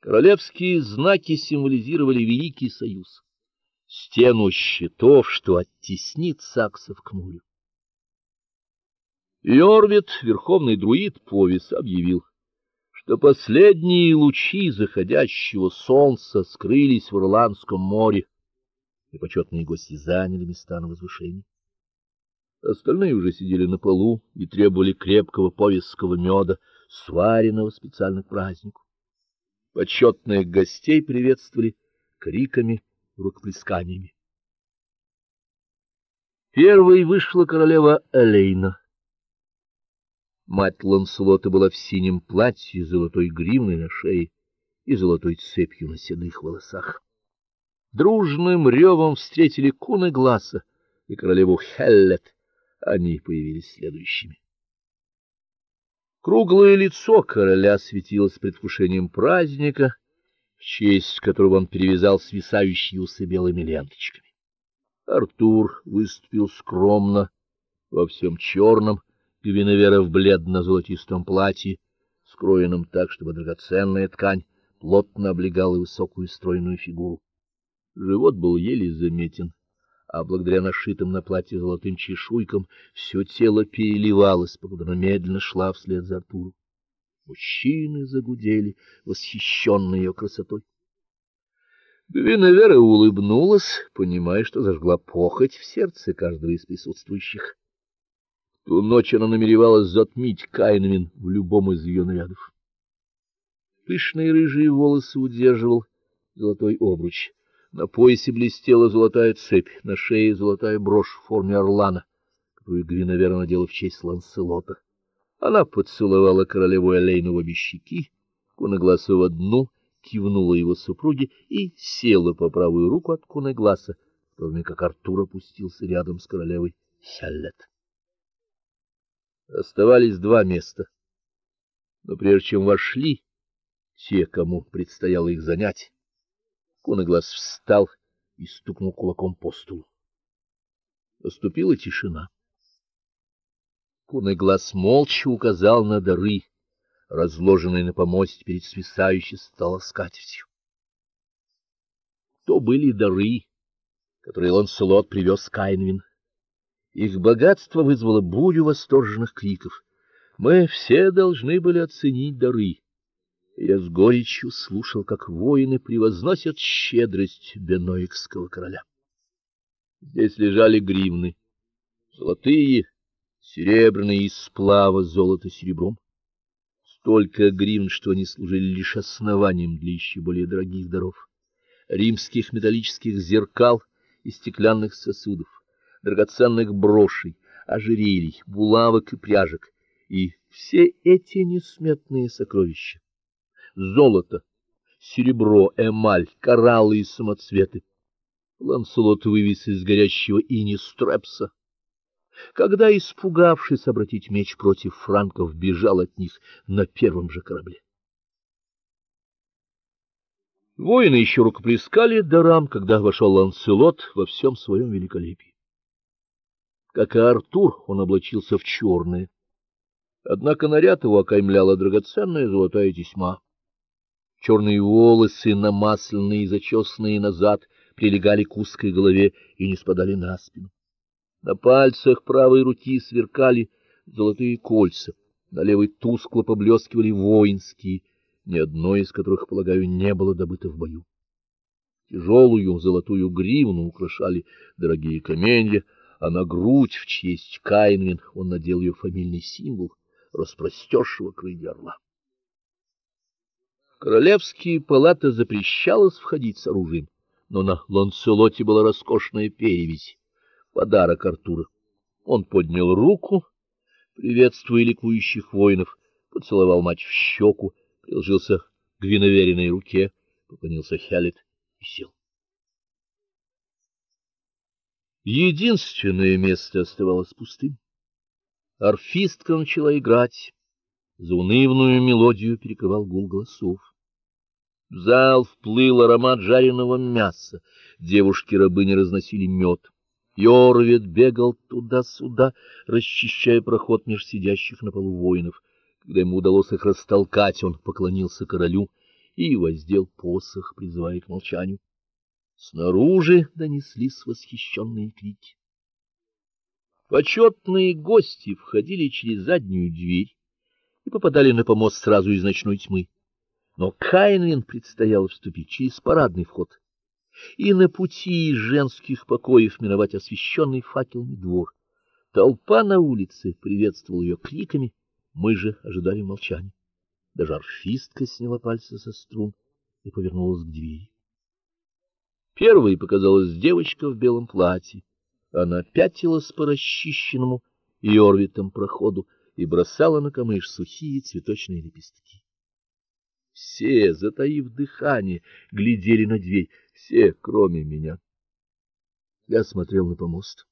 Королевские знаки символизировали великий союз, стену щитов, что оттеснит саксов к морю. Йорвит, верховный друид Повис, объявил, что последние лучи заходящего солнца скрылись в Ирландском море, и почетные гости заняли места на возвышении. Остальные уже сидели на полу и требовали крепкого повесского меда, сваренного специально к празднику. Почетных гостей приветствовали криками, рукоплесканиями. Первой вышла королева Элейна. Мать Ланселота была в синем платье с золотой гривной на шее и золотой цепью на седых волосах. Дружным ревом встретили куны Гласа и королеву Хеллет. Они появились следующими. Круглое лицо короля светилось предвкушением праздника, в честь которого он перевязал свисающие усы белыми ленточками. Артур выступил скромно во всем черном, Гвиневера в бледно-золотистом платье, скроенном так, чтобы драгоценная ткань плотно облегала высокую стройную фигуру. Живот был еле заметен, а благодаря нашитым на платье золотым чешуйкам все тело переливалось, пока она медленно шла вслед за Артуром. Мужчины загудели, восхищенные ее красотой. Гвиневера улыбнулась, понимая, что зажгла похоть в сердце каждого из присутствующих. Ту ночь она намеревалась затмить Кайнвин в любом из ее нарядов. Пышные рыжие волосы удерживал золотой обруч. На поясе блестела золотая цепь, на шее золотая брошь в форме орлана, которую Гвиневера надела в честь Ланселота. Она поцеловала королеву Элейну в обе щеки, Кунагласа в одну, кивнула его супруге и села по правую руку от Кунагласа, в то время как Артур опустился рядом с королевой Хеллет. Оставались два места. Но прежде чем вошли те, кому предстояло их занять, Коноглаз встал и стукнул кулаком по столу. Наступила тишина. Коноглаз молча указал на дары, разложенные на помосте перед свисающей стола скатертью. То были дары, которые Ланселот привез Кайнвин. Их богатство вызвало бурю восторженных криков. Мы все должны были оценить дары я с горечью слушал, как воины превозносят щедрость беноикского короля. Здесь лежали гривны, золотые, серебряные из сплава золото серебром. Столько гривн, что они служили лишь основанием для еще более дорогих даров: римских металлических зеркал и стеклянных сосудов, драгоценных брошей, ожерелий, булавок и пряжек, и все эти несметные сокровища золото, серебро, эмаль, кораллы и самоцветы. Ланселот вывез из горящего ини Стрепса. Когда, испугавшись обратить меч против франков, бежал от них на первом же корабле. Воины еще рукоплескали дарам, когда вошел Ланселот во всем своем великолепии. Как и Артур, он облачился в черное. Однако наряд его окаймляла драгоценная золотая тесьма. Черные волосы, намасленные и зачесанные назад, прилегали к узкой голове и не спадали на спину. На пальцах правой руки сверкали золотые кольца, на левой тускло поблескивали воинские, ни одно из которых, полагаю, не было добыто в бою. Тяжелую золотую гривну украшали дорогие каменья, а на грудь в честь Каинвин он надел ее фамильный символ распростершего крылья орла королевские палаты запрещалось входить с оружием, но на Ланселоте была роскошная перевязь, подарок Артура. Он поднял руку, приветствуя ликующих воинов, поцеловал мать в щеку, приложился к гвиновериной руке, поклонился Хелет и сел. Единственное место оставалось пустым. Арфистка начала играть. Заунывную мелодию перекрывал гул голосов. В зал вплыл аромат жареного мяса. Девушки-рабыни разносили мед. Йорвет бегал туда-сюда, расчищая проход меж сидящих на полу воинов. Когда ему удалось их растолкать, он поклонился королю и воздел посох, призывая к молчанию. Снаружи донеслись восхищенные крики. Почетные гости входили через заднюю дверь и попадали на помост сразу из ночной тьмы. Но Каинвин предстояло вступить через парадный вход и на пути из женских покоев миновать освещенный факелами двор. Толпа на улице приветствовала ее криками, мы же ожидали молчания. Даже арфистка сняла пальцы со струн и повернулась к двери. Первой показалась девочка в белом платье. Она пятилась по расчищенному и орбитом проходу и бросала на камыш сухие цветочные лепестки. Все, затаив дыхание, глядели на дверь, все, кроме меня. Я смотрел на помост.